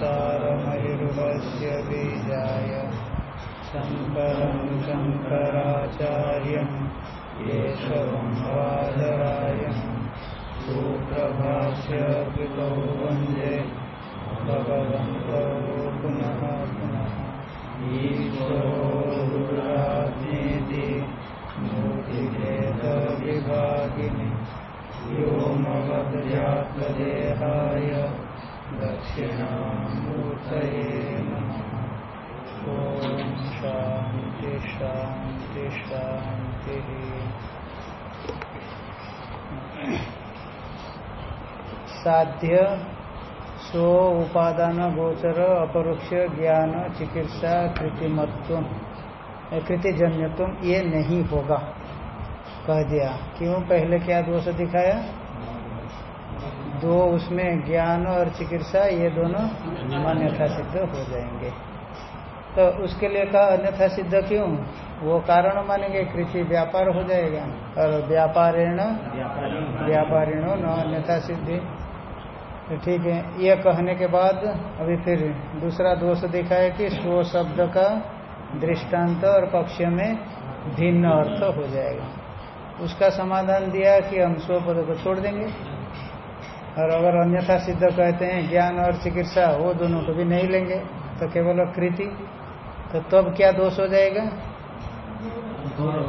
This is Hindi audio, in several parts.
संसारमयुर्वस्य बीजाय शङ्करं शङ्कराचार्यं केशवं वादरायं सुप्रभाष्य कृतौ वंदे भगवन्तौ पुनः पुनः ईश्वरोरुराज्ञेति मूर्तिभेदविभागिनि नमः साध्य स्व उपादान गोचर अपरोक्ष ज्ञान चिकित्सा कृतिमत्व, कृतिजन्यत्व ये नहीं होगा। कह दिया। क्यों? पहले क्या दोष दिखाया? दो उसमें ज्ञान और चिकित्सा, ये दोनों अन्यथा सिद्ध हो जाएँगे। तो उसके लिए कहा, अन्यथा सिद्ध क्यों? वो कारण मानेंगे, कृषि व्यापार हो जाएगा। और व्यापारेण, व्यापारिणो न अन्यथा सिद्धि। तो ठीक है, ये कहने के बाद अभी फिर दूसरा दोष देखा है कि स्व शब्द का दृष्टांत और पक्ष में भिन्न अर्थ हो जाएगा। उसका समाधान दिया कि हम स्व पद को छोड़ देंगे। और अगर अन्यथा सिद्ध कहते हैं, ज्ञान और चिकित्सा, वो दोनों को भी नहीं लेंगे तो केवल कृति। तो तब क्या दोष हो जाएगा?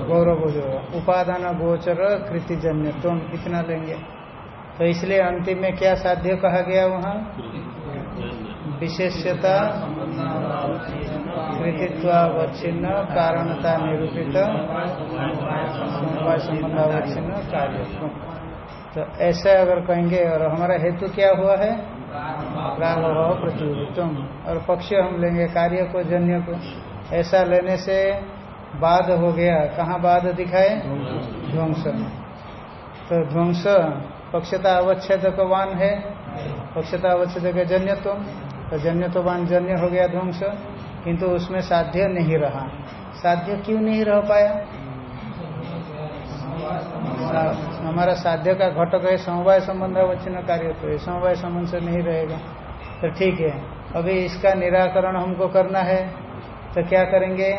गौरव जो उपादान, गोचर, कृतिजन्य, तुम इतना लेंगे? तो इसलिए अंतिम में क्या साध्य कहा गया वहाँ? विशेषता, कृतित्वावच्छिन्न, कारणता निरूपित संबंधावच्छिन्न कार्यत्व तो ऐसा अगर कहेंगे, और हमारा हेतु क्या हुआ है? प्रागभाव प्रतियोगित्व और पक्ष हम लेंगे, कार्य को, जन्य को। ऐसा लेने से बाद हो गया। कहाँ बाद दिखाए? ध्वंस तो ध्वंस, पक्षता अवच्छेद अवच्छेदकवान है। पक्षता अवच्छेद का जन्यत्व तो जन्यत्ववान जन्य हो गया ध्वंस। किंतु उसमें साध्य नहीं रहा। साध्य क्यों नहीं रह पाया? हमारा साध्य का घटक है, समवाय संबंध अवच्छिन्न कार्य तो समवाय संबंध से नहीं रहेगा। तो ठीक है। अभी इसका निराकरण हमको करना है तो क्या करेंगे?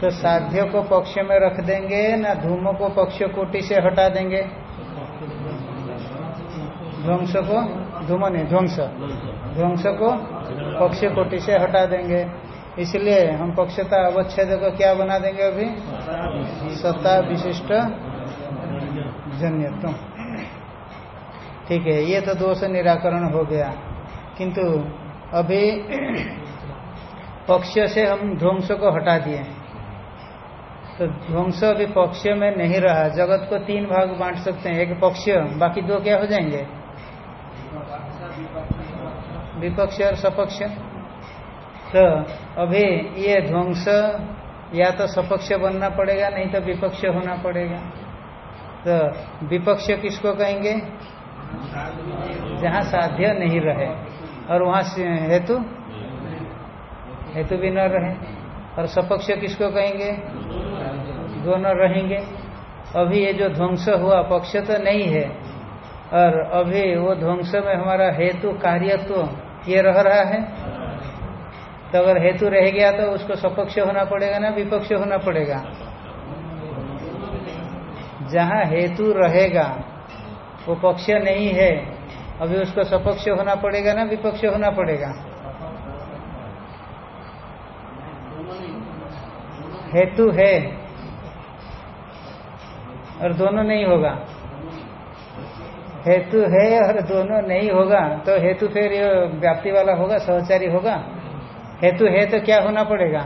तो साध्य को पक्ष में रख देंगे, ना धूमो को पक्ष कोटि से हटा देंगे। ध्वंस को धूम नहीं, ध्वंस। ध्वंस को पक्ष कोटि से हटा देंगे। इसलिए हम पक्षता अवच्छेद को क्या बना देंगे अभी? सत्ता विशिष्ट जन्यत्व। ठीक है, ये तो दोष निराकरण हो गया। किंतु अभी पक्ष से हम ध्वंस को हटा दिए। तो ध्वंस अभी पक्ष में नहीं रहा। जगत को तीन भाग बांट सकते हैं। एक पक्ष, बाकी दो क्या हो जाएँगे? विपक्ष और सपक्ष। तो अभी, ये ध्वंस, या तो सपक्ष बनना पड़ेगा, नहीं तो विपक्ष होना पड़ेगा। तो विपक्ष किसको कहेंगे? जहाँ साध्य नहीं रहे। और वहाँ हेतु? हेतु भी न रहे। और सपक्ष किसको कहेंगे? दोनों रहेंगे। अभी ये जो ध्वंस हुआ, पक्ष तो नहीं है। और अभी वो ध्वंस में हमारा हेतु, कार्यत्व तो ये रह रहा है। तो अगर हेतु रह गया तो उसको सपक्ष होना पड़ेगा ना, विपक्ष होना पड़ेगा। जहाँ हेतु रहेगा, वो पक्ष नहीं है, अभी उसको सपक्ष होना पड़ेगा ना, विपक्ष होना पड़ेगा। हेतु है, और दोनों नहीं होगा। हेतु है और दोनों नहीं होगा तो हेतु फिर व्याप्ति वाला होगा, सहचारी होगा। हेतु है तो क्या होना पड़ेगा?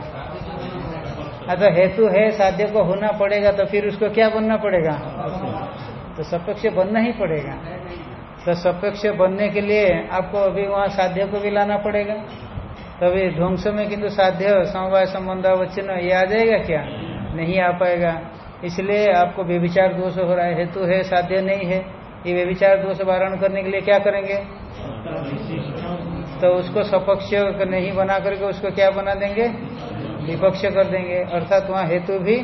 तो हेतु है, साध्य को होना पड़ेगा तो फिर उसको क्या बनना पड़ेगा? तो सपक्ष बनना ही पड़ेगा। तो सपक्ष बनने के लिए आपको अभी वहाँ साध्य को भी लाना पड़ेगा। तभी तो ध्वंस में किंतु साध्य, समवाय संबंध अवच्छिन्न ये आ जाएगा क्या? नहीं आ पाएगा। इसलिए आपको व्यभिचार दोष हो रहा है। हेतु है, साध्य नहीं है। ये व्यभिचार दोष वारण करने के लिए क्या करेंगे? तो उसको सपक्ष नहीं बना करके उसको क्या बना देंगे? विपक्ष कर देंगे। अर्थात वहाँ हेतु भी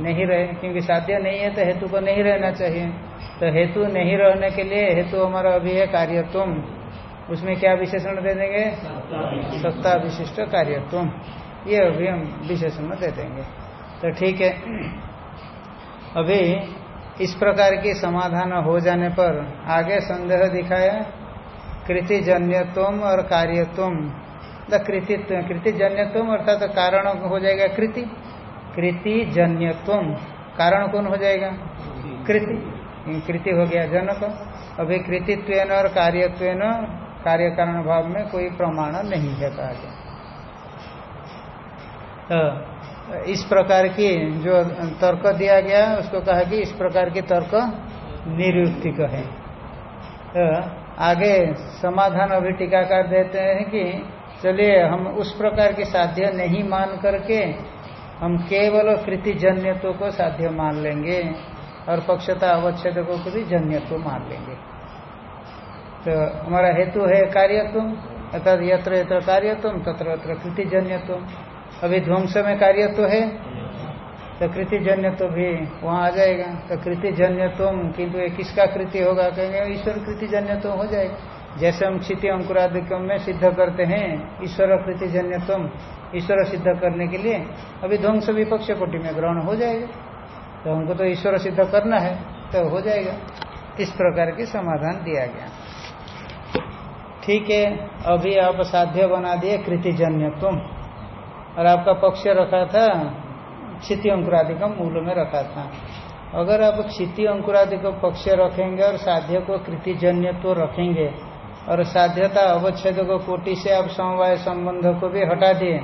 नहीं रहे, क्योंकि साध्य नहीं है तो हेतु को नहीं रहना चाहिए। तो हेतु नहीं रहने के लिए हेतु हमारा अभी है कार्यत्म उसमें क्या विशेषण दे देंगे? सत्ता विशिष्ट कार्यत्म ये अभी हम विशेषण दे देंगे। तो ठीक है। अभी इस प्रकार की समाधान हो जाने पर आगे संदेह दिखाया। कृतिजन्यत्व और कार्यत्व कृतित्व कृतिजन्यत्व अर्थात कारण हो जाएगा कृति। कृतिजन्यत्व कारण कौन हो जाएगा? कृति। कृति हो गया जनक। अभी कृतित्व और कार्यत्व कार्य कारण भाव में कोई प्रमाण नहीं है कहा गया। तो इस प्रकार की जो तर्क दिया गया, उसको कहा कि इस प्रकार की तर्क निरुक्तिक है तो आगे समाधान अभी टीकाकार देते हैं कि चलिए हम उस प्रकार की साध्य नहीं मान करके हम केवल कृतिजन्यत्व को साध्य मान लेंगे और पक्षता अवच्छेद को भी जन्यत्व मान लेंगे। तो हमारा हेतु है कार्यत्व अर्थात यत्र यत्र कार्यत्व, तत्र यत्र कृतिजन्यत्व अभी ध्वंस में कार्यत्व है तो कृतिजन्य तो भी वहाँ आ जाएगा। तो कृतिजन्यत्व किंतु ये किसका कृति होगा? कहेंगे, ईश्वर कृतिजन्यत्व हो जाएगा। जैसे हम क्षिति अंकुराधिकम में सिद्ध करते हैं, ईश्वर कृतिजन्य तुम, ईश्वर सिद्ध करने के लिए अभी ध्वंस विपक्ष कोटि में ग्रहण हो जाएगा। तो हमको तो ईश्वर सिद्ध करना है तो हो जाएगा। इस प्रकार के समाधान दिया गया। ठीक है, अभी आप साध्य बना दिए कृतिजन्यत्व और आपका पक्ष रखा था क्षिति अंकुरादि का मूल में रखा था। अगर आप क्षिति अंकुरादि को पक्ष रखेंगे और साध्य को कृतिजन्य तो रखेंगे, और साध्यता अवच्छेद को कोटि से आप समवाय संबंध को भी हटा दिए,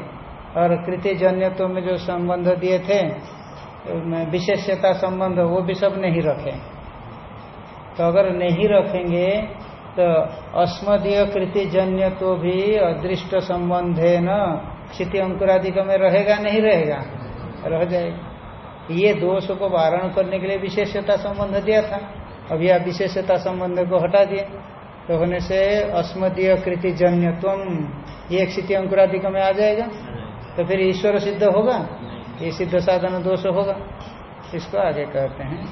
और कृतिजन्यत्व में जो संबंध दिए थे विशेषता संबंध, वो भी सब नहीं रखे। तो अगर नहीं रखेंगे तो अस्मदीय कृतिजन्य तो भी अदृष्ट संबंध है न, क्षिति अंकुराधिक में रहेगा, नहीं रहेगा। रह जाएगा। ये दोष को वारण करने के लिए विशेषता संबंध दिया था। अभी आप विशेषता संबंध को हटा दिए तो होने से अस्मदीय कृतिजन्यत्व ये क्षिति अंकुराधिक में आ जाएगा। तो फिर ईश्वर सिद्ध होगा? ये सिद्ध साधन दोष होगा। इसको आगे कहते हैं।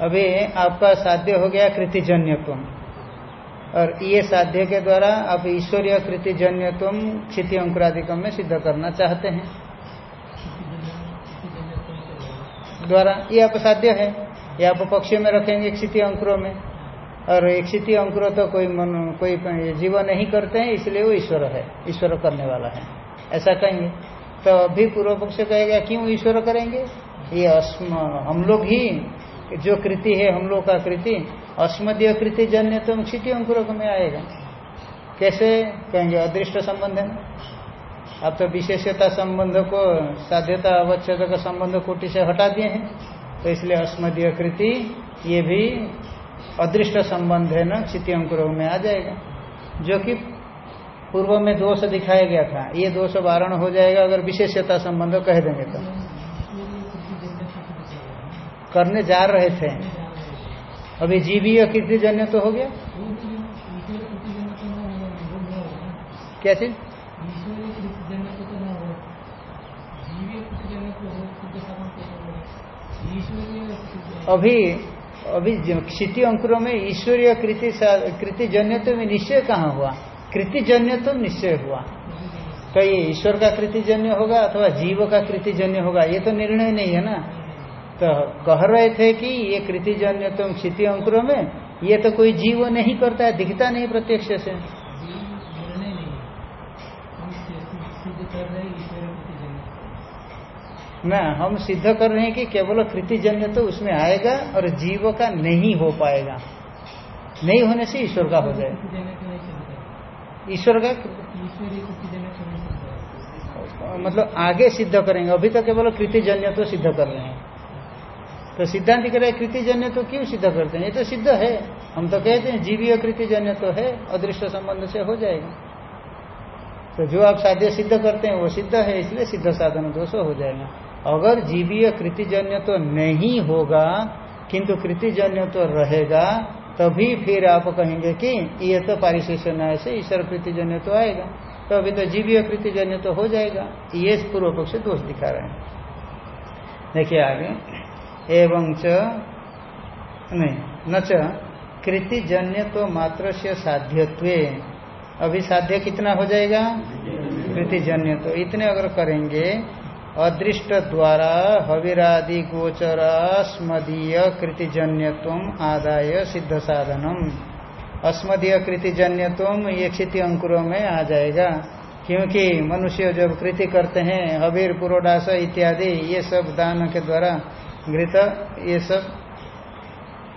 अभी आपका साध्य हो गया कृतिजन्यत्व और ये साध्य के द्वारा आप ईश्वरीय कृतिजन्यत्व क्षिति अंकुराधिकम में सिद्ध करना चाहते हैं। द्वारा ये आप साध्य है। ये आप पक्ष में रखेंगे क्षिति अंकुरों में। और क्षिति अंकुर तो कोई मन, कोई जीवन नहीं करते हैं, इसलिए वो ईश्वर है, ईश्वर करने वाला है। ऐसा कहेंगे। तो अभी पूर्व पक्ष कहेगा, क्यों ईश्वर करेंगे? ये हम लोग ही, जो कृति है, हम लोग का कृति अस्मदीय कृति जन्य तो क्षिति अंकुर में आएगा। कैसे? कहेंगे, अदृष्ट संबंध है। आप तो विशेषता संबंध को, साध्यता, अवच्छेद का संबंध कोटि से हटा दिए हैं। तो इसलिए अस्मदीय कृति ये भी अदृष्ट संबंध है ना क्षिति अंकुर में आ जाएगा। जो कि पूर्व में दोष दिखाया गया था, ये दोष वारण हो जाएगा अगर विशेषता संबंध कह देंगे तो। करने जा रहे थे। अभी जीवीय कीर्ति जन्य तो हो गया? क्या चीज़ अभी अभी क्षिति अंकुरों में ईश्वरीय कृति कृति जन्य तो में निश्चय कहाँ हुआ? कृति जन्य तो निश्चय हुआ। तो ये ईश्वर का कृतिजन्य होगा अथवा जीव का कृतिजन्य होगा, ये तो निर्णय नहीं है ना? तो कह रहे थे कि ये कृतिजन्य तुम क्षिति अंकुरों में, ये तो कोई जीव नहीं करता है, दिखता नहीं प्रत्यक्ष से। ना, हम सिद्ध कर रहे हैं कि केवल कृतिजन्य तो उसमें आएगा और जीव का नहीं हो पाएगा। नहीं होने से ईश्वर का हो जाए ईश्वर का मतलब आगे सिद्ध करेंगे, अभी तो केवल कृतिजन्य तो सिद्ध कर रहे हैं। तो सिद्धांत कह रहे कृतिजन्य तो क्यों सिद्ध करते हैं? ये तो सिद्ध है। हम तो कहते हैं जीवीय कृतिजन्य तो है, अदृष्ट संबंध से हो जाएगा। तो जो आप साध्य सिद्ध करते हैं, वो सिद्ध है, इसलिए सिद्ध साधन दोष हो जाएगा। अगर जीवीय कृतिजन्य तो नहीं होगा, किंतु कृतिजन्य तो रहेगा, तभी फिर आप कहेंगे कि ये तो पारिशेष न्याय से ईश्वर कृतिजन्य तो आएगा। तो अभी तो जीवीय कृति जन्य तो हो जाएगा। ये पूर्व पक्ष दोष दिखा रहे हैं। देखिए आगे। एवं च नहीं, न च कृति जन्य तो मात्र से साध्यत्व। अभी साध्य कितना हो जाएगा? कृति जन्य तो इतने अगर करेंगे अदृष्ट द्वारा हविरादि गोचरास्मदीय कृतिजन्यत्व आदाय सिद्ध साधनम। अस्मदीय कृतिजन्यत्व ये क्षिति अंकुरों में आ जाएगा। क्योंकि मनुष्य जब कृति करते हैं हबीर पुरोडास इत्यादि, ये सब दान के द्वारा घृत, ये सब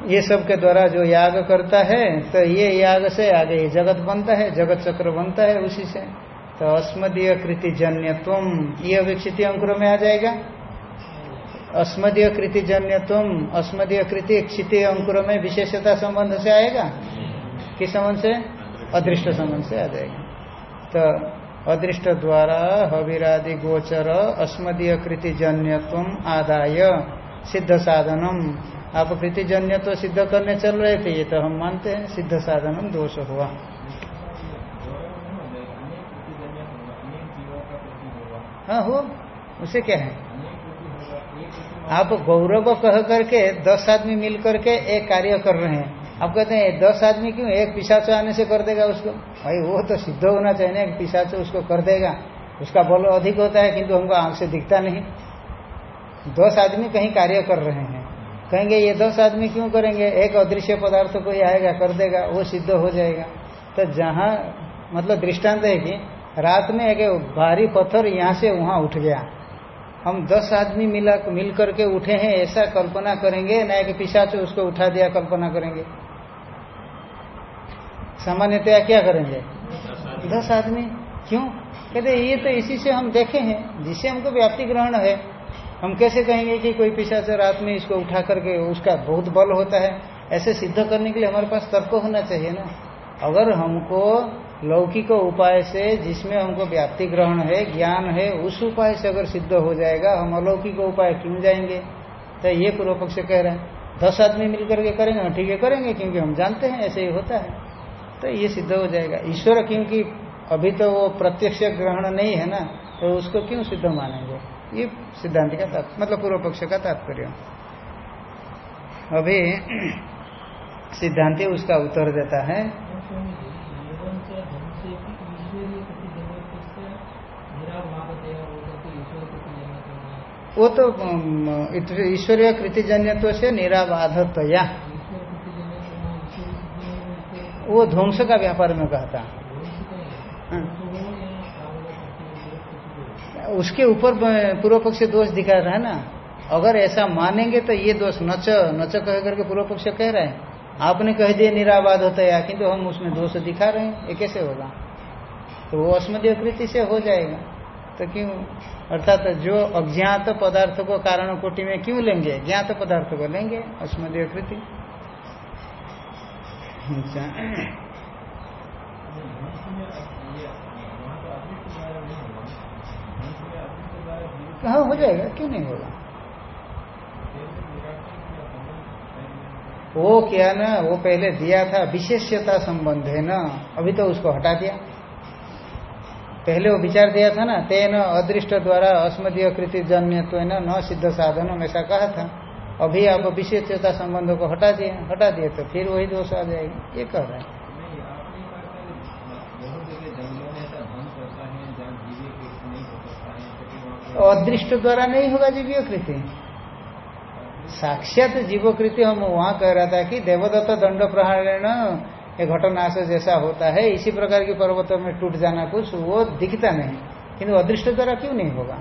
ये सब के द्वारा जो याग करता है तो ये याग से आगे ये जगत बनता है, जगत चक्र बनता है उसी से। तो अस्मदीय कृति जन्यत्व ये अभिक्षित अंकुर में आ जाएगा। अस्मदीय कृति जन्यत्व अस्मदीय कृति क्षिति अंकुर में विशेषता संबंध से आएगा? किस संबंध से? अदृष्ट संबंध से आ जाएगा। तो अदृष्ट द्वारा हविरादि गोचर अस्मदीय कृति जन्यत्व आदाय। सिद्ध साधनम। आप कृतिजन्य तो सिद्ध करने चल रहे थे, ये तो हम मानते हैं, सिद्ध साधन दोष हुआ। हाँ हो उसे क्या है? आप गौरव कह करके दस आदमी मिल करके एक कार्य कर रहे हैं। आप कहते हैं, दस आदमी क्यों? एक पिशाचो आने से कर देगा उसको। भाई, वो तो सिद्ध होना चाहिए ना, एक पिशाचो उसको कर देगा। उसका बल अधिक होता है, किंतु हमको आँख से दिखता नहीं। दस आदमी कहीं कार्य कर रहे हैं। कहेंगे, ये दस आदमी क्यों करेंगे? एक अदृश्य पदार्थ कोई आएगा, कर देगा, वो सिद्ध हो जाएगा। तो जहाँ मतलब दृष्टांत है कि रात में एक भारी पत्थर यहाँ से वहाँ उठ गया। हम दस आदमी मिला, मिल करके उठे हैं, ऐसा कल्पना करेंगे, न एक पिशाच उसको उठा दिया, कल्पना करेंगे। सामान्यतया क्या करेंगे? दस आदमी। क्यों? कहते ये तो इसी से हम देखे हैं जिससे हमको व्याप्ति ग्रहण है। हम कैसे कहेंगे कि कोई पिशाच रात में इसको उठा करके उसका बहुत बल होता है? ऐसे सिद्ध करने के लिए हमारे पास तर्क होना चाहिए ना। अगर हमको लौकिक उपाय से, जिसमें हमको व्याप्ति ग्रहण है, ज्ञान है, उस उपाय से अगर सिद्ध हो जाएगा, हम अलौकिक उपाय क्यों जाएँगे। तो ये पूर्व पक्ष कह रहे हैं। दस आदमी मिलकर के करेंगे ठीक है, करेंगे, क्योंकि हम जानते हैं, ऐसे ही होता है। तो ये सिद्ध हो जाएगा। ईश्वर, क्योंकि अभी तो वो प्रत्यक्ष ग्रहण नहीं है ना तो उसको क्यों सिद्ध मानेंगे? ये सिद्धांत का तात्पर्य मतलब पूर्व पक्ष का तात्पर्य। अभी सिद्धांति उसका उत्तर देता है। वो तो ईश्वरीय कृतिजन्यत्व से निराबाधतया वो ध्वंस का व्यापार में कहता। उसके ऊपर पूर्व पक्ष दोष दिखा रहा है ना? अगर ऐसा मानेंगे तो ये दोष नच नच कह करके पूर्व पक्ष कह रहे हैं। आपने कह दिया निराबाद होता है किंतु हम उसमें दोष दिखा रहे हैं। ये कैसे होगा? तो वो अस्मदीय कृति से हो जाएगा। तो क्यों? अर्थात जो अज्ञात पदार्थ को कारण कोटि में क्यों लेंगे? ज्ञात पदार्थ को लेंगे अस्मदीय कृति अच्छा। हाँ हो जाएगा? क्यों नहीं होगा? वो क्या ना वो पहले दिया था विशेष्यता संबंध है ना अभी तो उसको हटा दिया। पहले वो विचार दिया था ना तेन अदृष्ट द्वारा अस्मदीय कृति तो न, न सिद्ध साधन ऐसा कहा था। अभी आप विशेषता संबंधों को हटा दिए हटा दिए तो फिर वही दोष आ जाएगा। ये कह रहे हैं। अदृष्ट द्वारा नहीं होगा जीवीय कृति साक्षात जीवोकृति हम वहाँ कह रहा था कि देवदत्त दंड प्रहारण घटनाश जैसा होता है, इसी प्रकार की पर्वतों में टूट जाना कुछ वो दिखता नहीं। किंतु अदृष्ट द्वारा क्यों नहीं होगा?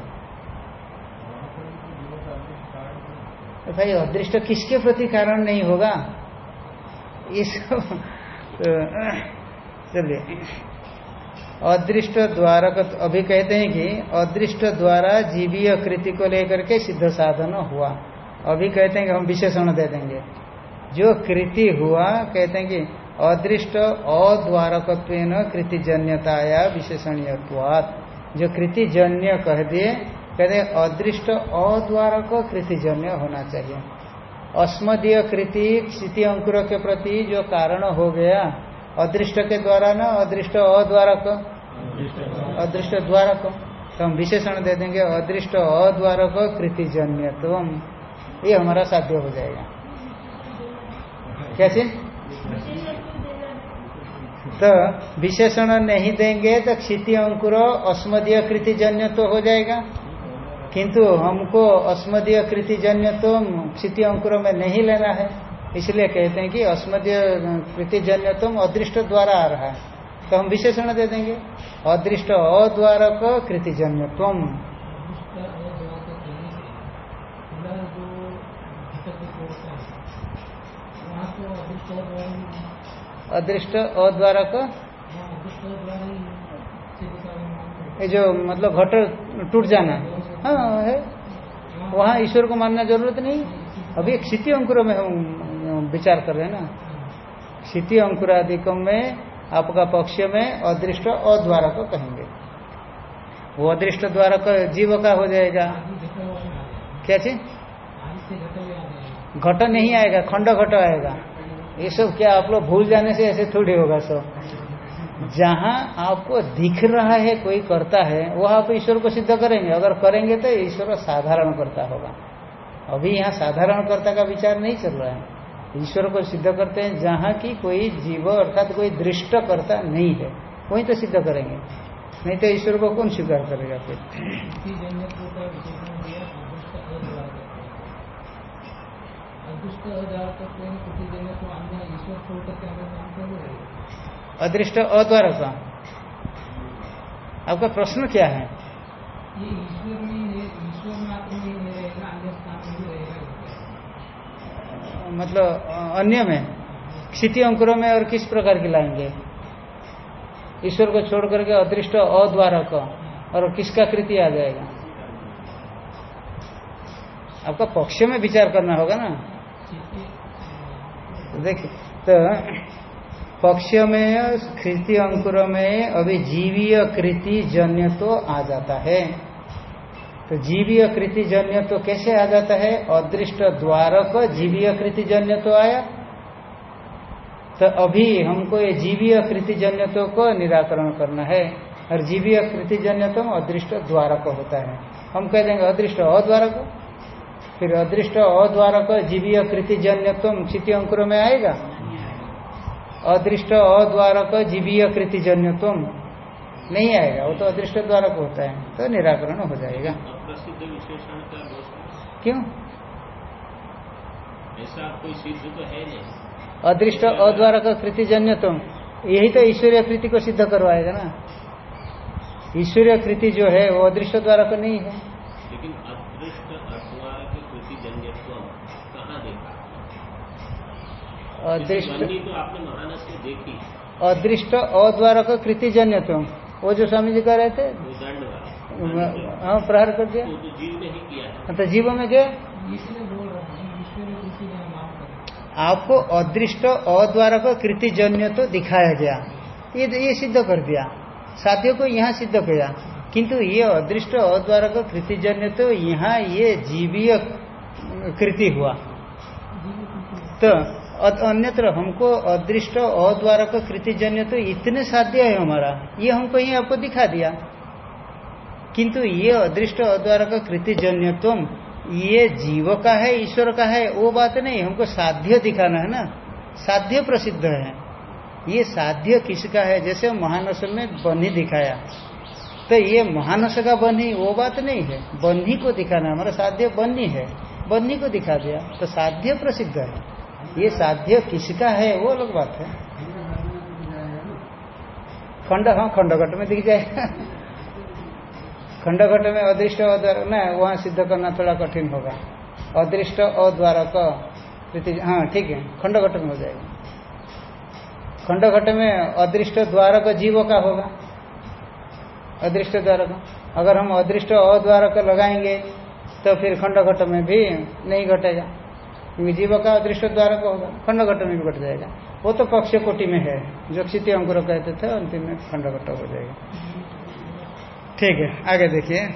तो भाई अदृष्ट किसके प्रति कारण नहीं होगा? इस तो चलिए। अदृष्ट द्वारा अभी कहते हैं कि अदृष्ट द्वारा जीवीय कृति को लेकर के सिद्ध साधन हुआ। अभी कहते हैं कि हम विशेषण दे देंगे। जो कृति हुआ, कहते हैं कि अदृष्ट अद्वारकत्व कृतिजन्यताया विशेषणीयत्वात्। जो कृतिजन्य कह दिए, कहते अदृष्ट अद्वारक कृतिजन्य होना चाहिए। अस्मदीय कृति स्थिति अंकुर के प्रति जो कारण हो गया अदृष्ट के द्वारा ना, अदृष्ट अद्वारक अदृष्ट द्वारक तो हम विशेषण दे देंगे, अदृष्ट अद्वारक कृतिजन्य तो ये हमारा साध्य हो जाएगा। कैसे? तो विशेषण नहीं देंगे तो क्षिति अंकुर अस्मदीय कृतिजन्य तो हो जाएगा। किंतु हमको अस्मदीय कृतिजन्य तो क्षिति अंकुर में नहीं लेना है। इसलिए कहते हैं कि अस्मदीय कृतिजन्य तो अदृष्ट द्वारा आ रहा है। तो हम विशेषण दे देंगे। अदृष्ट अद्वारक कृतिजन्य तुम अदृष्ट अद्वारक? ये जो मतलब घट टूट जाना। हाँ है। वहाँ ईश्वर को मानना ज़रूरत नहीं। अभी क्षिति अंकुर में हम विचार कर रहे हैं ना? क्षिति अंकुरादिकम में, आपका पक्ष में अदृष्ट अद्वारक कहेंगे। वो अदृष्ट द्वारक जीव का हो जाएगा। क्या चीज़? घट नहीं आएगा, खंड घट आएगा। ये सब क्या आप लोग भूल जाने से ऐसे थोड़ी होगा सब। जहाँ आपको दिख रहा है, कोई करता है, वह आप ईश्वर को सिद्ध करेंगे। अगर करेंगे तो ईश्वर साधारण करता होगा। अभी यहाँ साधारण कर्ता का विचार नहीं चल रहा है। ईश्वर को सिद्ध करते हैं, जहाँ की कोई जीव अर्थात कोई दृष्ट करता नहीं है, वही तो सिद्ध करेंगे। नहीं तो ईश्वर को कौन स्वीकार करेगा फिर? अदृष्ट अद्वार का आपका प्रश्न क्या है? मतलब अन्य में, क्षिति अंकुरों में और किस प्रकार की लाएँगे? ईश्वर को छोड़ करके अदृष्ट अद्वारक और किसका कृति आ जाएगा? आपका पक्ष में विचार करना होगा ना। देखिए तो पक्ष में कृति अंकुर में अभी जीवीय कृति जन्य तो आ जाता है। तो जीवीय कृति जन्य तो कैसे आ जाता है? अदृष्ट द्वारक जीवीय कृति जन्य तो आया। तो अभी हमको ये जीवीय कृति जन्यत्व को निराकरण करना है। और जीवीय कृति जन्यत्व अदृष्ट द्वारक होता है। हम कह देंगे अदृष्ट अद्वारक। फिर अदृष्ट अद्वारक जीवीय कृति जन्यत्व क्षिति अंकुर में आएगा? अदृष्ट अद्वारक जीवीय कृति जन्यत्व नहीं आएगा वो तो अदृष्ट द्वारक होता है तो निराकरण हो जाएगा। प्रसिद्ध विशेषण का दोष क्यों? ऐसा कोई सिद्ध तो है नहीं। अदृष्ट अद्वारक कृति जन्यत्व यही तो ईश्वरीय कृति को सिद्ध करवाएगा ना। ईश्वरीय कृति जो है वो अदृष्ट द्वारक नहीं है। लेकिन अदृष्ट अद्वार की कृति कहाँ देखा अदृष्ट तो आपने महानस में देखी। अदृष्ट अद्वारक कृति जन्यत्व वो जो स्वामी जी कह रहे थे हाँ प्रहार कर दिया। तो जीव ने ही किया है तो जीवों में क्या? आपको अदृष्ट अद्वारक कृति जन्य तो दिखाया गया। ये ये सिद्ध कर दिया। साथियों को यहाँ सिद्ध किया। किंतु ये अदृष्ट अद्वारक कृति जन्य तो यहाँ ये जीवीय कृति हुआ। तो अन्यत्र हमको अदृष्ट अद्वारक कृतिजन्य तो इतने साध्य है हमारा। ये हमको ही आपको दिखा दिया। किंतु ये अदृष्ट अद्वारक कृतिजन्य जन्यत्व ये जीव का है, ईश्वर का है, वो बात नहीं, हमको साध्य दिखाना है ना? साध्य प्रसिद्ध है। ये साध्य किसका है? जैसे महानस में बन्ही दिखाया। तो ये महानस का बन्ही, वो बात नहीं है। बन्ही को दिखाना, हमारा साध्य बन्ही है। बन्ही को दिखा दिया। तो साध्य प्रसिद्ध है। ये साध्य किसका है, वो अलग बात है। खंड हाँ खंडघट में दिख जाएगा खंडघट में अदृष्ट न वहाँ सिद्ध करना थोड़ा कठिन होगा। अदृष्ट अद्वारक हाँ ठीक है, खंडघट में हो जाएगा। खंडघट में अदृष्ट द्वारक जीव का होगा। अदृष्ट द्वारक, अगर हम अदृष्ट अद्वारक लगाएँगे तो फिर खंडघट में भी नहीं घटेगा। क्योंकि जीव का अदृष्ट द्वारा का होगा खंडघट में भी घट जाएगा। वो तो पक्ष कोटि में है। जो क्षिति अंकुर कहते थे, अंतिम में खंडघट हो जाएगा। ठीक है, आगे देखिए।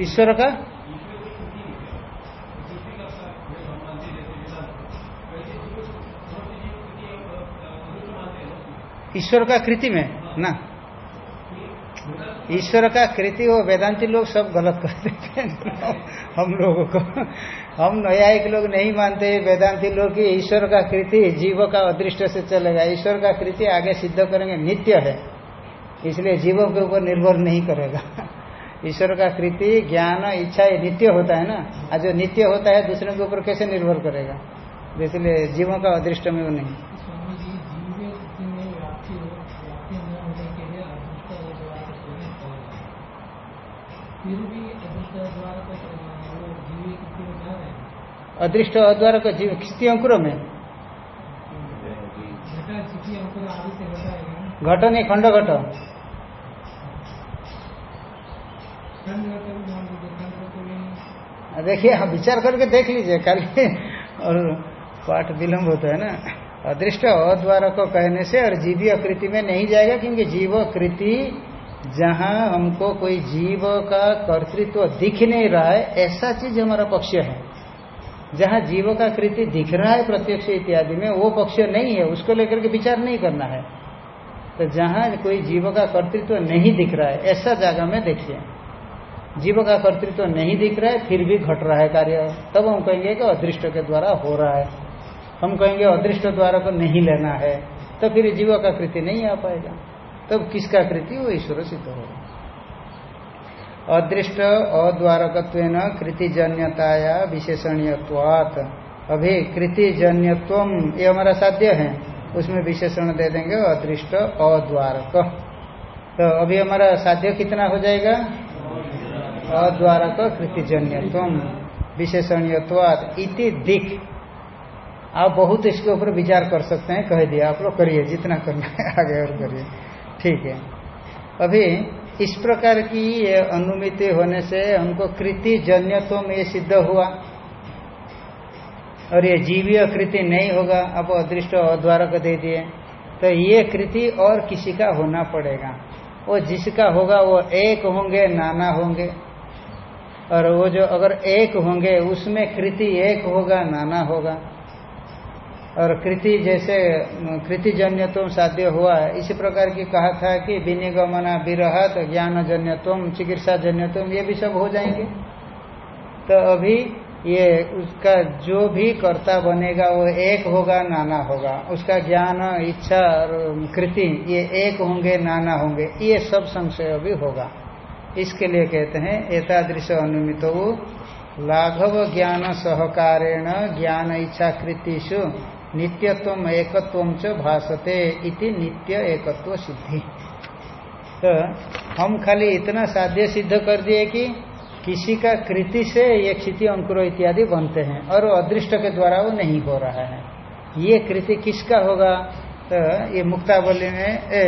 ईश्वर का? ईश्वर का कृति में, ना? ईश्वर का कृति वो वेदांति लोग सब गलत कर देते हैं। हम लोगों को। हम न्यायिक लोग नहीं मानते वेदांति लोग कि ईश्वर का कृति जीव का अदृष्ट से चलेगा। ईश्वर का कृति आगे सिद्ध करेंगे, नित्य है। इसलिए जीवों के ऊपर निर्भर नहीं करेगा। ईश्वर का कृति, ज्ञान, इच्छा, ये नित्य होता है ना? और जो नित्य होता है, दूसरे के ऊपर कैसे निर्भर करेगा? इसलिए जीवों का अदृष्ट में वो नहीं स्वामी जी जीव के स्थिति में व्याप्ति हो व्याप्ति न होने के लिए अदृष्ट और द्वारा को स्वयं करेगा अदृष्ट अद्वारा का जीव स्थिति अंकुर में। घटा नहीं, खंड घट। देखिए हम विचार करके देख लीजिए कल और पाठ विलम्ब होता है ना। अदृष्ट अद्वारा को कहने से और जीवी आकृति में नहीं जाएगा, क्योंकि जीव कृति जहाँ हमको कोई जीव का कर्तृत्व दिख नहीं रहा है, ऐसा चीज़ हमारा पक्ष है। जहाँ जीव का कृति दिख रहा है प्रत्यक्ष इत्यादि में, वो पक्ष नहीं है, उसको लेकर के विचार नहीं करना है। तो जहाँ कोई जीव का कर्तृत्व नहीं दिख रहा है, ऐसा जगह में देखिए। जीव का कर्तृत्व नहीं दिख रहा है, फिर भी घट रहा है कार्य। तब हम कहेंगे कि अदृष्ट के द्वारा हो रहा है। हम कहेंगे अदृष्ट द्वारा को नहीं लेना है तो फिर जीव का कृति नहीं आ पाएगा। तब किसका कृति? वो ईश्वर सिद्ध होगा अदृष्ट अद्वारकत्व कृतिजन्यताया विशेषणीयत्वात। अभी कृतिजन्यत्व ये हमारा साध्य है। उसमें विशेषण दे देंगे अदृष्ट अद्वारक। तो अभी हमारा साध्य कितना हो जाएगा? अद्वारक कृतिजन्यत्व विशेषणीयत्वाद इति दिख। आप बहुत इसके ऊपर विचार कर सकते हैं, कह दिया आप लोग, करिए, जितना करना है, आगे और करिए। ठीक है। अभी इस प्रकार की ये अनुमिति होने से हमको कृति जन्यत्व में ये सिद्ध हुआ। और ये जीवीय कृति नहीं होगा आप अदृष्ट अद्वारक दे दिए। तो ये कृति और किसी का होना पड़ेगा। वो जिसका होगा, वो एक होंगे, नाना होंगे। और वो जो अगर एक होंगे, उसमें कृति एक होगा, नाना होगा। और कृति जैसे कृति जन्यत्व साध्य हुआ इसी प्रकार की कहा था कि विनिगमना विरहत ज्ञान जन्यत्व चिकित्सा जन्यत्व ये भी सब हो जाएँगे। तो अभी ये उसका जो भी कर्ता बनेगा, वो एक होगा, नाना होगा। उसका ज्ञान, इच्छा और कृति, ये एक होंगे, नाना होंगे। ये सब संशय भी होगा। इसके लिए कहते हैं, एतादृश अनुमित लाघव ज्ञान सहकारेण, ज्ञान इच्छा कृतिषु नित्यत्व एकत्व च भाषते इति नित्य एकत्व सिद्धि। तो हम खाली इतना साध्य सिद्ध कर दिए कि किसी का कृति से ये क्षिति अंकुर इत्यादि बनते हैं और अदृष्ट के द्वारा वो नहीं हो रहा है। ये कृति किसका होगा? तो ये मुक्तावली में ए,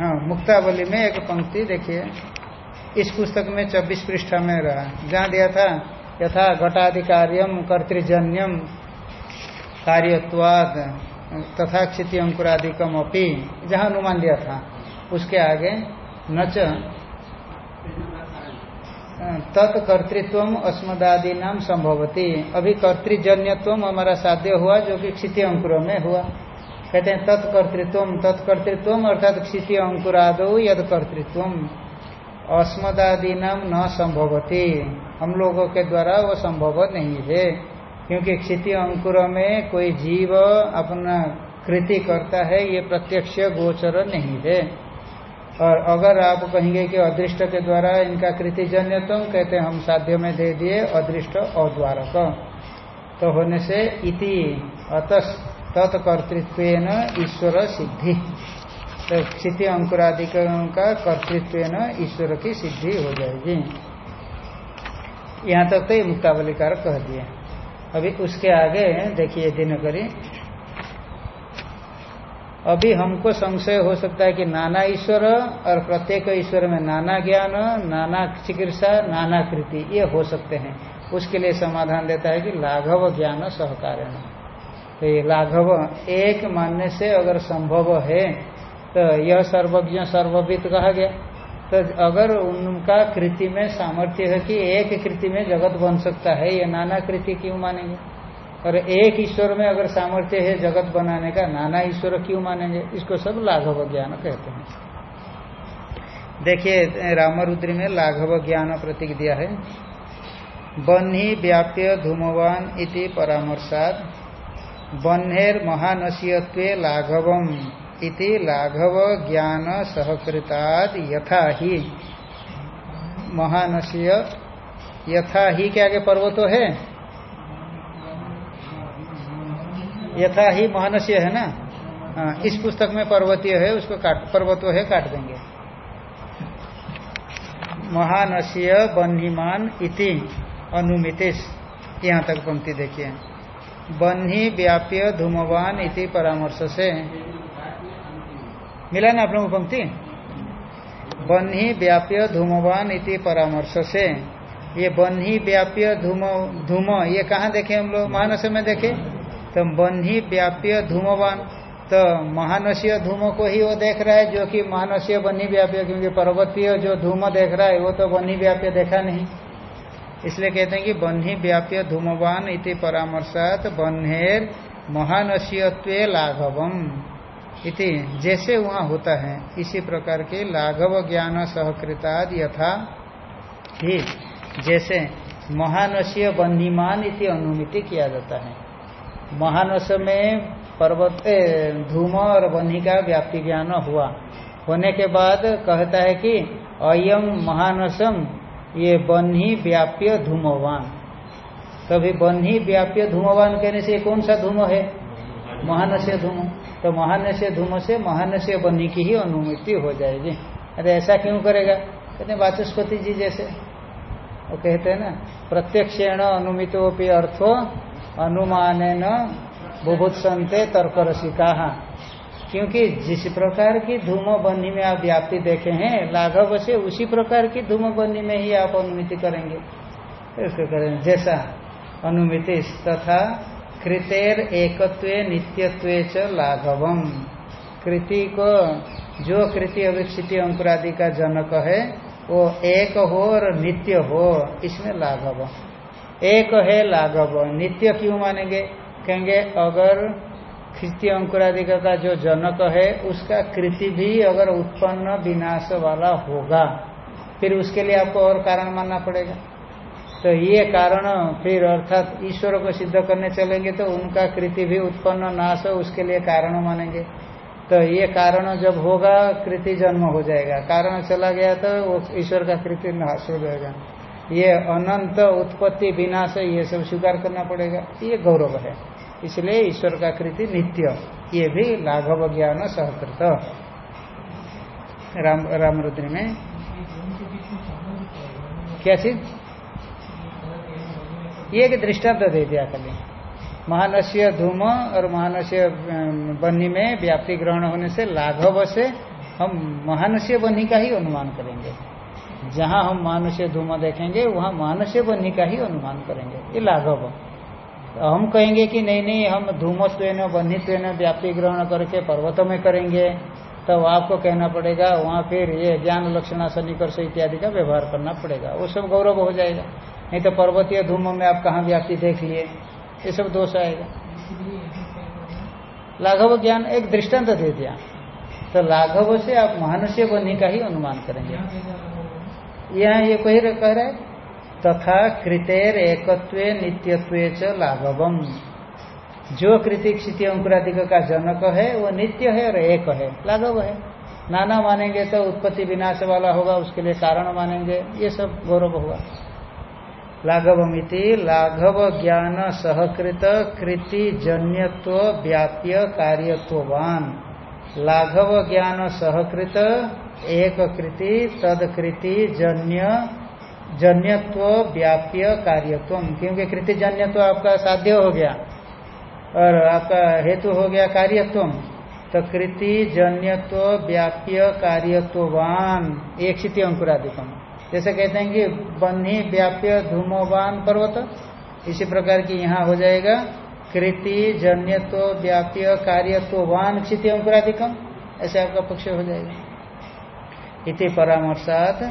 हाँ मुक्तावली में एक पंक्ति देखिए। इस पुस्तक में 24 पृष्ठा में रहा। जहाँ दिया था यथा घटाधिकार्यम कर्तृजन्यम कार्यत्वाद तथा क्षिति अंकुराधिकम अपी, जहाँ अनुमान दिया था, उसके आगे नच तत्कर्तृत्व अस्मदादि नाम संभवती। अभी कर्तृजन्यत्व हमारा साध्य हुआ, जो कि क्षिति अंकुरों में हुआ। कहते हैं तत्कर्तृत्व तत्कर्तृत्व अर्थात क्षिति अंकुरादो यद कर्तृत्व अस्मदादि नाम न संभवती। हम लोगों के द्वारा वो संभव नहीं है। क्योंकि क्षिति अंकुर में कोई जीव अपना कृति करता है, ये प्रत्यक्ष गोचर नहीं है और अगर आप कहेंगे कि अदृष्ट के द्वारा इनका कृति जन्य कहते हम साध्य में दे दिए, अदृष्ट अद्वारक तो होने से इति अतस तत्कर्तृत्व ईश्वर सिद्धि। तो क्षिति अंकुरादि का कर्तृत्व ईश्वर की सिद्धि हो जाएगी। यहाँ तक तो ये मुक्तावलिकार कह दिए। अभी उसके आगे देखिए दिनकरी अभी हमको संशय हो सकता है कि नाना ईश्वर और प्रत्येक ईश्वर में नाना ज्ञान, नाना चिकित्सा, नाना कृति, ये हो सकते हैं। उसके लिए समाधान देता है कि लाघव ज्ञान सहकारण। तो ये लाघव एक मानने से अगर संभव है तो यह सर्वज्ञ, सर्वविद कहा गया। तो अगर उनका कृति में सामर्थ्य है कि एक कृति में जगत बन सकता है, ये नाना कृति क्यों मानेंगे? और एक ईश्वर में अगर सामर्थ्य है जगत बनाने का, नाना ईश्वर क्यों मानेंगे? इसको सब लाघव ज्ञान कहते हैं। देखिए, रामरुद्री में लाघव ज्ञान प्रतीक दिया है। बन्ही व्याप्य धूमवान इति परामर्शाद बन्हेर महानसीयत्व लाघवम। इति लाघव ज्ञान सहकृताद यथा ही। महानसीय यथा ही के आगे पर्वतो है? यथा ही महानसीय है ना? हाँ, इस पुस्तक में पर्वतीय है उसको काट पर्वतो है काट देंगे। महानसीय बन्हीमान इति अनुमितिश यहाँ तक पंक्ति देखिए। बन्ही व्याप्य धूमवान इति परामर्श से मिला ना आप लोगों पंक्ति? बन्ही व्याप्य धूमवान इति परामर्श से ये बन्ही व्याप्य धूम धूम, ये कहाँ देखे हम लोग? महानस में देखे? तो बन्ही व्याप्य धूमवान तो महानसीय धूम को ही वो देख रहा है, जो कि महानसीय बन्ही व्याप्य, क्योंकि पर्वतीय जो धूम देख रहा है, वो तो बन्ही व्याप्य देखा नहीं। इसलिए कहते हैं कि बन्ही व्याप्य धूमवान इति परामर्शात बन्हेर महानसीयत्व लाघवम। इति जैसे वहाँ होता है, इसी प्रकार के लाघव ज्ञान सहकृताद यथा ही जैसे महानसीय बन्हीमान इति अनुमिति किया जाता है। महानस में पर्वत धूम और बन्ही का व्याप्ति ज्ञान हुआ। होने के बाद कहता है कि अयम महानसम ये बन्ही व्याप्य धूमवान। कभी बन्ही व्याप्य धूमवान कहने से कौन सा धूम है? महानस्य धूम। तो महानस्य धूम से महानस्य बन्ही की ही अनुमति हो जाएगी। अरे ऐसा क्यों करेगा? कहते वाचस्पति जी जैसे। वो कहते हैं ना, प्रत्यक्षेण अनुमितोपि अर्थो अनुमान न बुभुत्संते तर्करसिका। क्योंकि जिस प्रकार की धूम बन्ही में आप व्याप्ति देखे हैं, लाघव से उसी प्रकार की धूम बन्ही में ही आप अनुमिति करेंगे। इसको करेंगे जैसा अनुमिति तथा कृतेर एकत्व नित्यत्व च लाघवम। कृति को, जो कृति अविक्षित अंकुरादि का जनक है, वो एक हो और नित्य हो, इसमें लाघव एक है लाघव नित्य क्यों मानेंगे? कहेंगे, अगर कृति अंकुरादिका का जो जनक है, उसका कृति भी अगर उत्पन्न विनाश वाला होगा, फिर उसके लिए आपको और कारण मानना पड़ेगा। तो ये कारण फिर अर्थात ईश्वर को सिद्ध करने चलेंगे तो उनका कृति भी उत्पन्न नाश हो, उसके लिए कारण मानेंगे। तो ये कारण जब होगा, कृति जन्म हो जाएगा। कारण चला गया तो वो ईश्वर का कृति नाश हो जाएगा। ये अनंत उत्पत्ति विनाश, ये सब स्वीकार करना पड़ेगा। ये गौरव है। इसलिए ईश्वर का कृति नित्य। ये भी लाघव ज्ञान सहकृत। राम, रामरुद्री में। क्या चीज़? ये एक दृष्टांत दे दिया खाली महानस्य धूम और महानस्य बन्ही में व्याप्ति ग्रहण होने से लाघव से हम महानस्य बन्ही का ही अनुमान करेंगे। जहाँ हम महानस्य धूम देखेंगे, वहाँ महानस्य बन्ही का ही अनुमान करेंगे। ये लाघव। तो हम कहेंगे कि नहीं नहीं, हम धूमत्व बन्हीत्व व्याप्ति ग्रहण करके पर्वतों में करेंगे। तब तो आपको कहना पड़ेगा, वहाँ फिर ये ज्ञान लक्षणा सन्निकर्ष इत्यादि का व्यवहार करना पड़ेगा। वो सब गौरव हो जाएगा। नहीं तो पर्वतीय धूम में आप कहाँ व्याप्ति देख लिए। ये सब दोष आएगा। लाघव ज्ञान एक दृष्टांत दे दिया। तो लाघव से आप महानस्य बन्ही का ही अनुमान करेंगे। यहाँ ये कोई कह रहा है, तथा कृतेर एकत्व नित्यत्व च लाघवम। जो कृति क्षिति अंकुराधिक का जनक है, वो नित्य है और एक है। लाघव है। नाना मानेंगे तो उत्पत्ति विनाश वाला होगा, उसके लिए कारण मानेंगे। ये सब गौरव हुआ लाघवमिति लाघव ज्ञान सहकृत कृति जन्यत्व व्याप्य कार्यत्ववान लाघव ज्ञान सहकृत एक कृति तदकृति जन्य जन्यत्व व्याप्य कार्यत्व क्योंकि कृति जन्यत्व आपका साध्य हो गया और आपका हेतु हो गया कार्यत्व। तो कृति जन्यत्व व्याप्य कार्यत्ववान एक स्थिति अंकुराधिकम जैसे कहते हैं कि बन्ही व्याप्य धूमोवान पर्वत, इसी प्रकार की यहाँ हो जाएगा। कृति, जन्यत्व, व्याप्य कार्यत्ववान स्थिति अंकुराधिकम ऐसे आपका पक्ष हो जाएगा। इति परामर्शात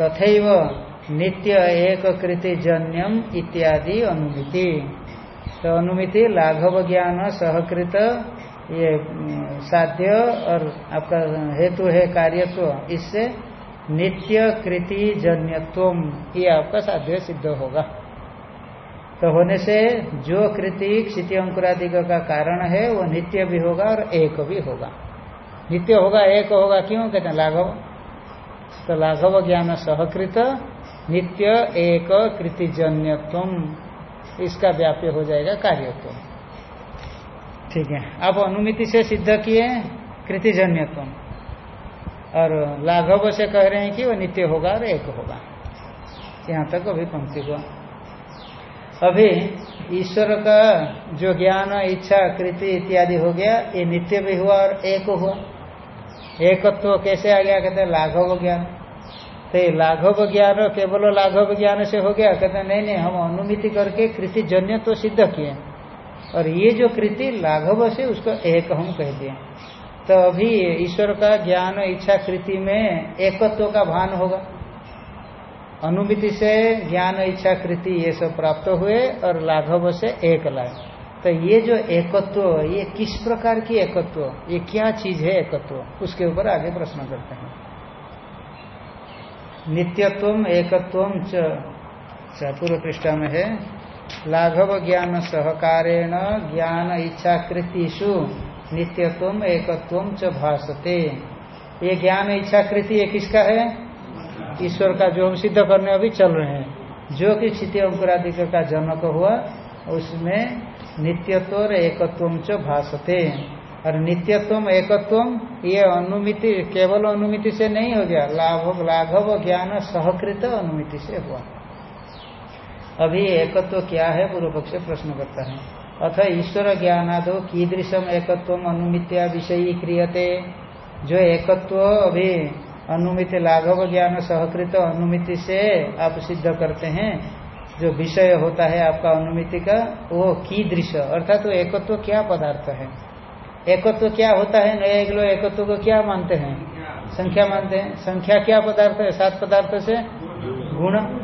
तथा नित्य एक कृति जन्यम इत्यादि अनुमिति। तो अनुमिति, लाघव ज्ञान, सहकृत, ये, साध्य और आपका हेतु है कार्यत्व, इससे नित्य कृति जन्यत्व ये आपका साध्य सिद्ध होगा। तो होने से जो कृति क्षिति अंकुरादि का कारण है, वो नित्य भी होगा और एक भी होगा। नित्य होगा, एक होगा, क्यों? कहते हैं लाघव। तो लाघव ज्ञान सहकृत, नित्य एक कृतिजन्यत्व इसका व्याप्य हो जाएगा कार्यत्व ठीक है। आप अनुमिति से सिद्ध किए कृतिजन्यत्व और लाघव से कह रहे हैं कि वो नित्य होगा और एक होगा। यहाँ तक अभी पंक्ति को अभी ईश्वर का जो ज्ञान, इच्छा, कृति इत्यादि हो गया, ये नित्य भी हुआ और एक हुआ। एकत्व तो कैसे आ गया? कहते लाघव ज्ञान। तो ये लाघव ज्ञान केवल लाघव ज्ञान से हो गया? कहते नहीं नहीं, हम अनुमिति करके कृति जन्य तो सिद्ध किए और ये जो कृति लाघव से, उसको एक हम कह दिए तो अभी ईश्वर का ज्ञान इच्छा कृति में एकत्व का भान होगा। अनुमिति से ज्ञान, इच्छा, कृति ये सब प्राप्त हुए और लाघव से एक लाख तो ये जो एकत्व, ये किस प्रकार की एकत्व? ये क्या चीज़ है एकत्व? उसके ऊपर आगे प्रश्न करते हैं। नित्यत्व एकत्व पूर्व पृष्ठा में है। लाघव ज्ञान सहकारेण, ज्ञान, इच्छा, कृतिषु। नित्यत्व एकत्व च भाषते ये ज्ञान, इच्छा, कृति, ये किसका है? ईश्वर का, जो हम सिद्ध करने अभी चल रहे हैं। जो कि क्षिति अंकुराधिक का जनक हुआ, उसमें नित्यत्व और एकत्व च भाषते और नित्यत्व एकत्व ये अनुमिति, केवल अनुमिति से नहीं हो गया, लाभ, लाघव, ज्ञान, सहकृत अनुमिति से हुआ। अभी एकत्व क्या है पूर्व पक्ष प्रश्न करता है। अथ ईश्वर ज्ञानादो कीदृशम एकत्व अनुमित्या विषयी क्रियते। जो एकत्व अभी अनुमित लाघव ज्ञान सहकृत अनुमिति से आप सिद्ध करते हैं, जो विषय होता है आपका अनुमिति का, वो की दृश्य अर्थात तो एकत्व क्या पदार्थ है? एकत्व क्या होता है? नए एक लोग एकत्व को क्या मानते हैं? संख्या मानते हैं। संख्या क्या पदार्थ है? सात पदार्थ से? गुण।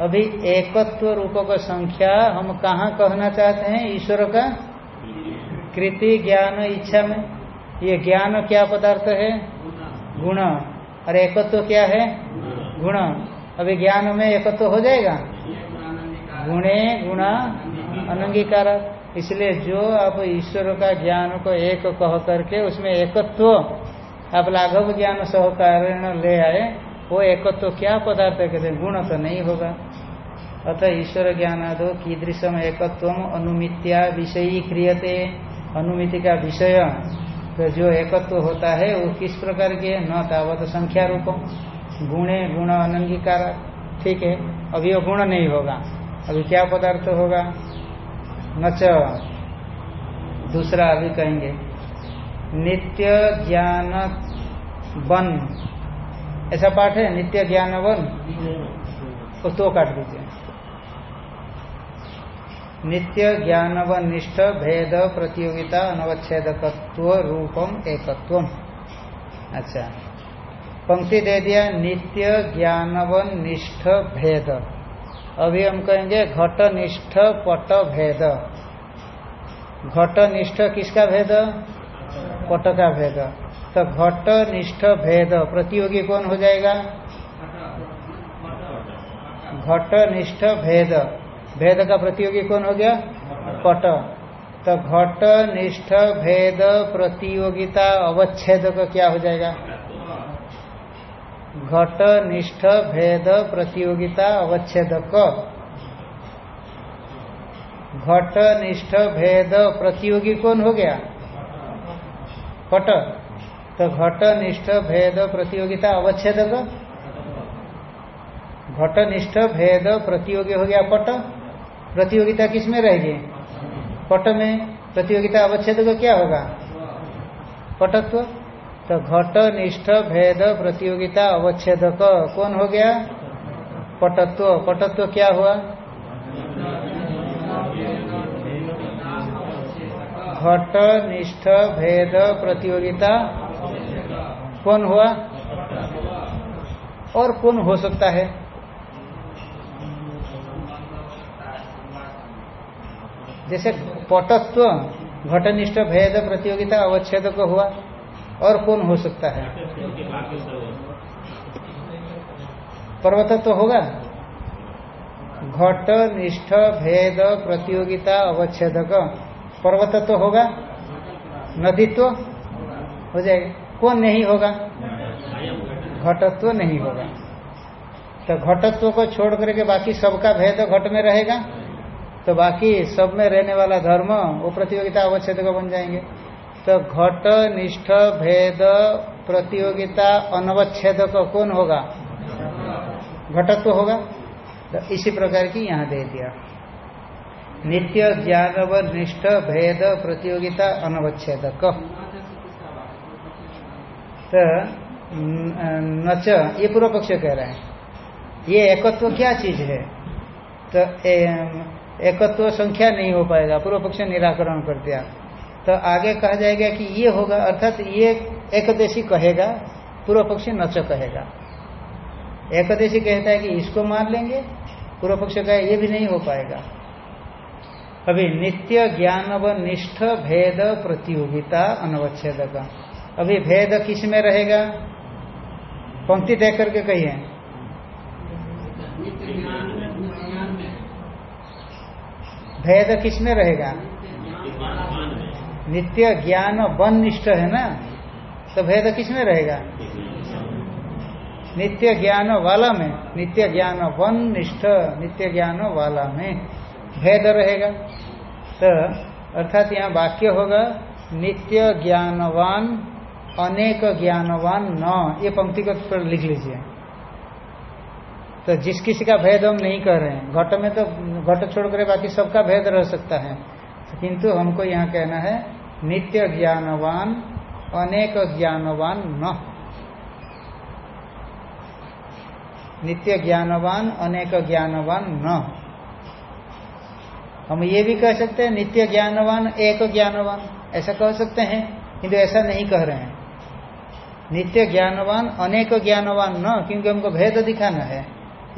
अभी एकत्व रूप का संख्या हम कहाँ कहना चाहते हैं? ईश्वर का? कृति, ज्ञान, इच्छा में। ये ज्ञान क्या पदार्थ है? गुण। और एकत्व क्या है? गुण। अभी ज्ञान में एकत्व हो जाएगा? गुणे, गुण, अनंगीकार। इसलिए जो आप ईश्वर का ज्ञान को एक कह करके उसमें एकत्व आप लाघव ज्ञान सहकार ले आए वो एकत्व क्या पदार्थ है? कहते गुण तो नहीं होगा। अतः ईश्वर ज्ञान ज्ञानादो कीदृशम एकत्व अनुमित्या विषयी क्रियते। अनुमिति का विषय तो जो एकत्व होता है, वो किस प्रकार के? न तावत संख्या रूपम गुणे, गुण अनंगीकार, ठीक है। अभी वो गुण नहीं होगा। अभी क्या पदार्थ होगा? नच दूसरा अभी कहेंगे। नित्य ज्ञान वन ऐसा पाठ है, नित्य ज्ञान वन तो काट दीजिए। नित्य ज्ञान व निष्ठ भेद प्रतियोगिता अनवच्छेदकत्व रूपम एकत्व अच्छा। पंक्ति दे दिया, नित्य ज्ञान व निष्ठ भेद। अभी हम कहेंगे घट निष्ठ पट भेद। घट निष्ठ किसका भेद? पट का भेद। तो घट निष्ठ भेद प्रतियोगी कौन हो जाएगा? घट निष्ठ भेद भेद का प्रतियोगी कौन हो गया? पट। तो घट निष्ठ भेद प्रतियोगिता अवच्छेद का क्या हो जाएगा? घट निष्ठ भेद प्रतियोगिता अवच्छेद घट निष्ठ भेद प्रतियोगी कौन हो गया? पट। तो घट निष्ठ भेद प्रतियोगिता अवच्छेद घट निष्ठ भेद प्रतियोगी हो गया पट। प्रतियोगिता किसमें रहेगी? पट में। प्रतियोगिता अवच्छेद का क्या होगा? पटत्व। तो घट निष्ठ भेद प्रतियोगिता अवच्छेद कौन हो गया? पटत्व। पटत्व क्या हुआ? घट निष्ठ भेद प्रतियोगिता कौन हुआ? और कौन हो सकता है? जैसे पटत्व, घटनिष्ठ भेद, प्रतियोगिता, अवच्छेद को हुआ, और कौन हो सकता है? पर्वतत्व तो होगा? घट निष्ठ भेद, प्रतियोगिता अवच्छेदक पर्वतत्व तो होगा? नदीत्व? हो जाएगा। कौन नहीं होगा? घटत्व नहीं होगा। तो घटत्व को छोड़ करके बाकी सबका भेद घट में रहेगा? तो बाकी सब में रहने वाला धर्म, वो प्रतियोगिता अवच्छेद बन जाएँगे। तो घट, निष्ठ, भेद, प्रतियोगिता अनवच्छेद कौन होगा? घटत्व होगा। तो इसी प्रकार की यहाँ दे दिया। नित्य ज्ञान व निष्ठ, भेद, प्रतियोगिता अनवच्छेद तो नच ये पूर्व पक्ष कह रहे हैं। ये एकत्व क्या चीज़ है? तो एकत्व संख्या नहीं हो पाएगा पूर्व पक्ष निराकरण कर दिया। तो आगे कहा जाएगा कि ये होगा, अर्थात ये एकदेशी कहेगा पूर्व पक्षी नच कहेगा। एकदेशी कहता है कि इसको मान लेंगे पूर्व पक्ष का ये भी नहीं हो पाएगा। अभी नित्य ज्ञान व निष्ठ भेद प्रतियोगिता अनवच्छेद का अभी भेद किसमें रहेगा? पंक्ति देख करके कहिए। भेद किसमें रहेगा? नित्य ज्ञान वन निष्ठ है ना? तो भेद किसमें रहेगा? नित्य ज्ञान वाला में। नित्य ज्ञान वन निष्ठ, नित्य ज्ञान वाला में भेद रहेगा। तो अर्थात यहाँ वाक्य होगा, नित्य ज्ञानवान अनेक ज्ञानवान न, ये पंक्ति को लिख लीजिए। तो जिस किसी का भेद हम नहीं कर रहे हैं, घट में तो घट छोड़कर बाकी सबका भेद रह सकता है। किंतु हमको यहाँ कहना है, नित्य ज्ञानवान, अनेक ज्ञानवान न। नित्य ज्ञानवान, अनेक ज्ञानवान न। हम ये भी कह सकते हैं, नित्य ज्ञानवान, एक ज्ञानवान, ऐसा कह सकते हैं, किंतु ऐसा नहीं कह रहे हैं। नित्य ज्ञानवान अनेक ज्ञानवान न, क्योंकि हमको भेद दिखाना है।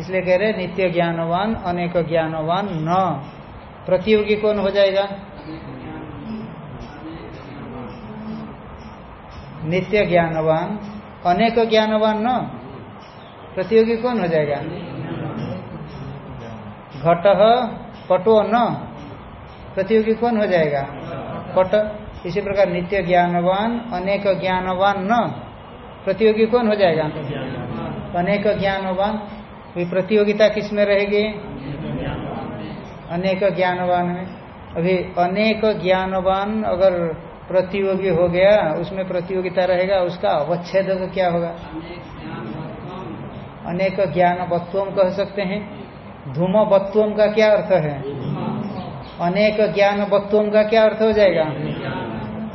इसलिए कह रहे नित्य ज्ञानवान, अनेक ज्ञानवान न। प्रतियोगी कौन हो जाएगा? नित्य ज्ञानवान, अनेक ज्ञानवान न। प्रतियोगी कौन हो जाएगा? घट, पटो न। प्रतियोगी कौन हो जाएगा? पट। इसी प्रकार नित्य ज्ञानवान, अनेक ज्ञानवान न। प्रतियोगी कौन हो जाएगा? अनेक ज्ञानवान। भी प्रतियोगिता किसमें रहेगी? अनेक ज्ञानवान में। अभी अनेक ज्ञानवान अगर प्रतियोगी हो गया, उसमें प्रतियोगिता रहेगा, उसका अवच्छेद क्या होगा? अनेक ज्ञान बत्वम कह सकते हैं। धूम बत्वम का क्या अर्थ है? अनेक ज्ञान बत्वम का क्या अर्थ हो जाएगा?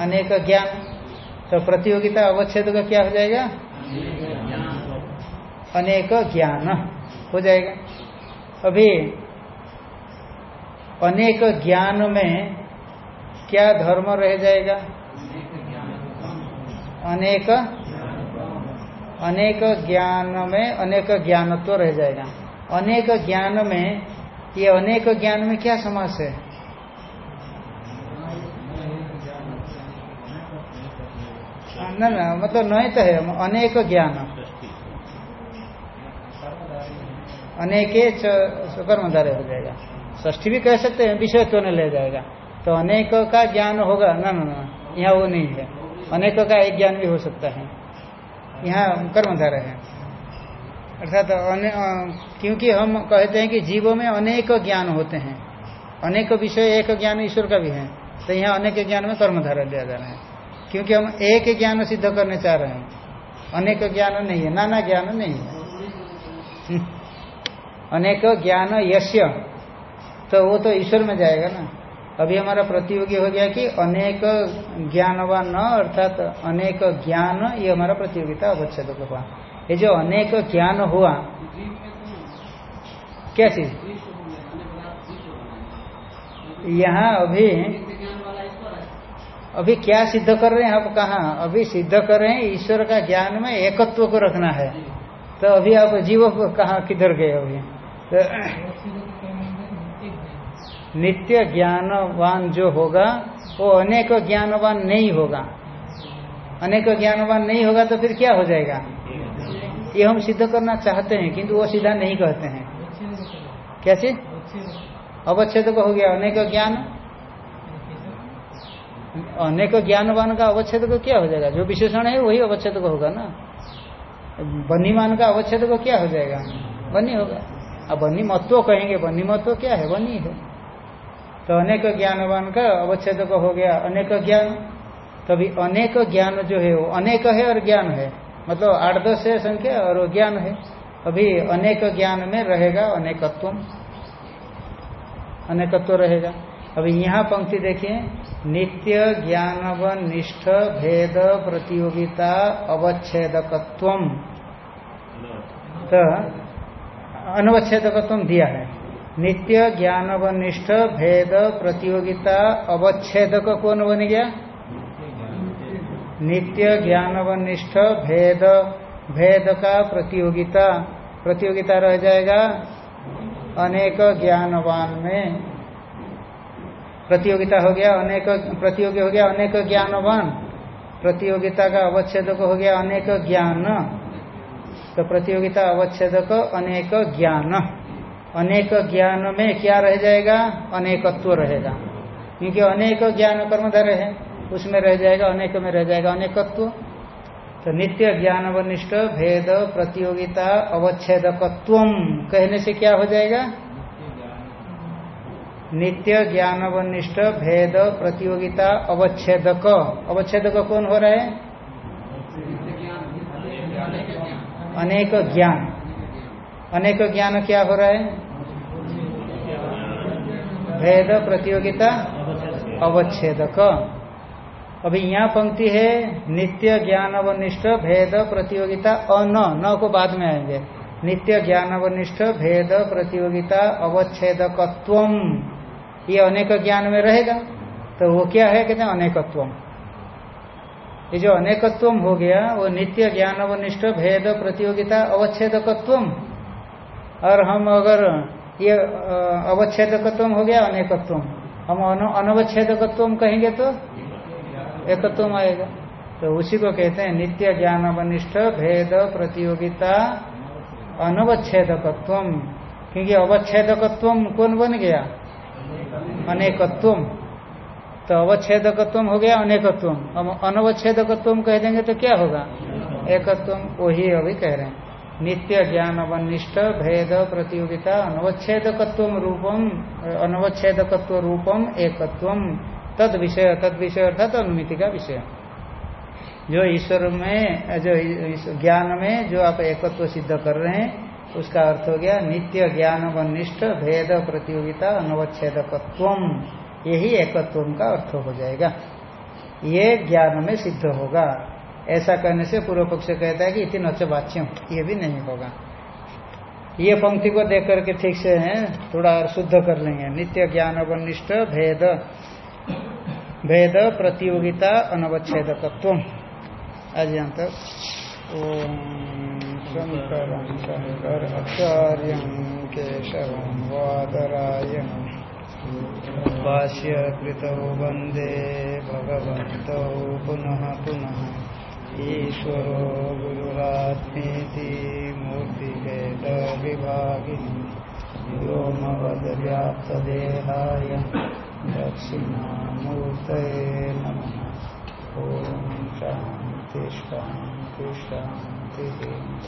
अनेक ज्ञान। तो प्रतियोगिता अवच्छेद का क्या हो जाएगा? अनेक ज्ञान हो जाएगा। अभी अनेक ज्ञान में क्या धर्म रह जाएगा? अनेक अनेक ज्ञान में अनेक ज्ञानत्व रह जाएगा। अनेक ज्ञान में, ये अनेक ज्ञान में क्या समास है? न मतलब नहीं तो है, अनेक ज्ञान। अनेके कर्मधारे हो जाएगा। ष्ठी भी कह सकते हैं विषयत्व ने ले जाएगा। तो अनेक का ज्ञान होगा, न न न, यहाँ वो नहीं है। अनेक का एक ज्ञान भी हो सकता है। यहाँ कर्मधारय है। अर्थात क्योंकि हम कहते हैं कि जीवों में अनेक ज्ञान होते हैं। अनेक विषय, एक ज्ञान ईश्वर का भी है। तो यहाँ अनेक ज्ञान में कर्मधारा लिया जा रहा है। क्योंकि हम एक ज्ञान सिद्ध करने चाह रहे हैं। अनेक ज्ञान नहीं है, नाना ज्ञान नहीं है। अनेक ज्ञान यश्य। तो वो तो ईश्वर में जाएगा ना। अभी हमारा प्रतियोगी हो गया कि अनेक ज्ञानवान न अर्थात अनेक ज्ञान, ये हमारा प्रतियोगिता अवच्छेद हुआ ये जो अनेक ज्ञान हुआ, क्या चीज़? यहाँ अभी अभी क्या सिद्ध कर रहे हैं? आप कहा? अभी सिद्ध कर रहे हैं, ईश्वर का ज्ञान में एकत्व को रखना है। तो अभी आप जीव कहा, किधर गए अभी? तो नित्य ज्ञानवान जो होगा, वो अनेक ज्ञानवान नहीं होगा। अनेक ज्ञानवान नहीं होगा तो फिर क्या हो जाएगा? ये हम सिद्ध करना चाहते हैं, किंतु वो सीधा नहीं कहते हैं। चीज़ अवच्छेद हो गया, अनेक ज्ञान। अनेक ज्ञानवान का अवच्छेद को क्या हो जाएगा? जो विशेषण है वही अवच्छेद को होगा ना? बनीमान का अवच्छेद को क्या हो जाएगा? बनी होगा। अब बनी महत्व कहेंगे बनी महत्व क्या है? बनी है। तो अनेक ज्ञानवान का अवच्छेद को हो गया अनेक ज्ञान तभी अनेक ज्ञान जो है वो अनेक है और ज्ञान है। मतलब आठ दस है संख्या और ज्ञान है। अभी अनेक ज्ञान में रहेगा अनेकत्व। अनेकत्व रहेगा। अभी यहाँ पंक्ति देखिए। नित्य ज्ञानवन निष्ठ भेद प्रतियोगिता अवच्छेदकत्व तो अनवच्छेदकत्व दिया है। नित्य ज्ञानवन निष्ठ भेद प्रतियोगिता अवच्छेदक कौन बन गया? नित्य ज्ञानवन निष्ठ भेद भेद का प्रतियोगिता। प्रतियोगिता रह जाएगा अनेक ज्ञानवान में। प्रतियोगिता हो गया, अनेक प्रतियोगी हो गया, अनेक ज्ञानवान। प्रतियोगिता का अवच्छेदक हो गया, अनेक ज्ञान। तो प्रतियोगिता अवच्छेदक, अनेक ज्ञान। अनेक ज्ञान में क्या रह जाएगा? अनेकत्व रहेगा। क्योंकि अनेक ज्ञान कर्मधर है, उसमें रह जाएगा, अनेक में रह जाएगा अनेकत्व। तो नित्य ज्ञान वनिष्ठ भेद प्रतियोगिता अवच्छेदकत्व कहने से क्या हो जाएगा? नित्य ज्ञान वनिष्ठ भेद प्रतियोगिता अवच्छेदक। अवच्छेदक कौन हो रहा है? अनेक ज्ञान। अनेक ज्ञान क्या हो रहा है? भेद प्रतियोगिता अवच्छेदक। अभी यहाँ पंक्ति है, नित्य ज्ञान वनिष्ठ भेद प्रतियोगिता अन न। को बाद में आएँगे। नित्य ज्ञान वनिष्ठ भेद प्रतियोगिता अवच्छेदकत्व ये अनेक ज्ञान में रहेगा तो वो क्या है कहते हैं अनेकत्व ये जो अनेकत्व हो गया, वो नित्य ज्ञान वनिष्ठ भेद, प्रतियोगिता अवच्छेदकत्व और हम अगर ये अवच्छेदकत्व हो गया अनेकत्व हम अनवच्छेदकत्व कहेंगे तो एकत्व आएगा। तो उसी को कहते हैं नित्य ज्ञान वनिष्ठ भेद, प्रतियोगिता अनवच्छेदकत्व क्योंकि अवच्छेदकत्व कौन बन गया? अनेकत्व तो अवच्छेदकत्व हो गया अनेकत्व हम अनवच्छेदकत्व कह देंगे तो क्या होगा? एकत्व वही अभी कह रहे हैं। नित्य ज्ञान वनिष्ठ भेद प्रतियोगिता अनवच्छेदकत्व रूपम अनवच्छेदकत्व रूपम एकत्व तद विषय तद विषय अर्थात अनुमिति का विषय। जो ईश्वर में, जो ज्ञान में जो आप एकत्व सिद्ध कर रहे हैं उसका अर्थ हो गया, नित्य ज्ञान वनिष्ठ भेद प्रतियोगिता अनवच्छेदकत्व यही एकत्व का अर्थ हो जाएगा। ये ज्ञान में सिद्ध होगा। ऐसा करने से पूर्व पक्ष कहता है कि इतनी नच वाच्यम, ये भी नहीं होगा। ये पंक्ति को देख करके ठीक से है, थोड़ा और शुद्ध कर लेंगे। नित्य ज्ञान वनिष्ठ भेद भेद प्रतियोगिता अनवच्छेदकत्व आज यहाँ तक, ओम। शंकर आचार्य केशव वादरायण भाष्यकृत वंदे भगवत पुनः पुनः ईश्वरो गुरुरात्मेति मूर्तिभेद विभागिनी व्योमवद्व्याप्तदेहाय दक्षिणामूर्त नम। ओम शांति शांति Mm-hmm.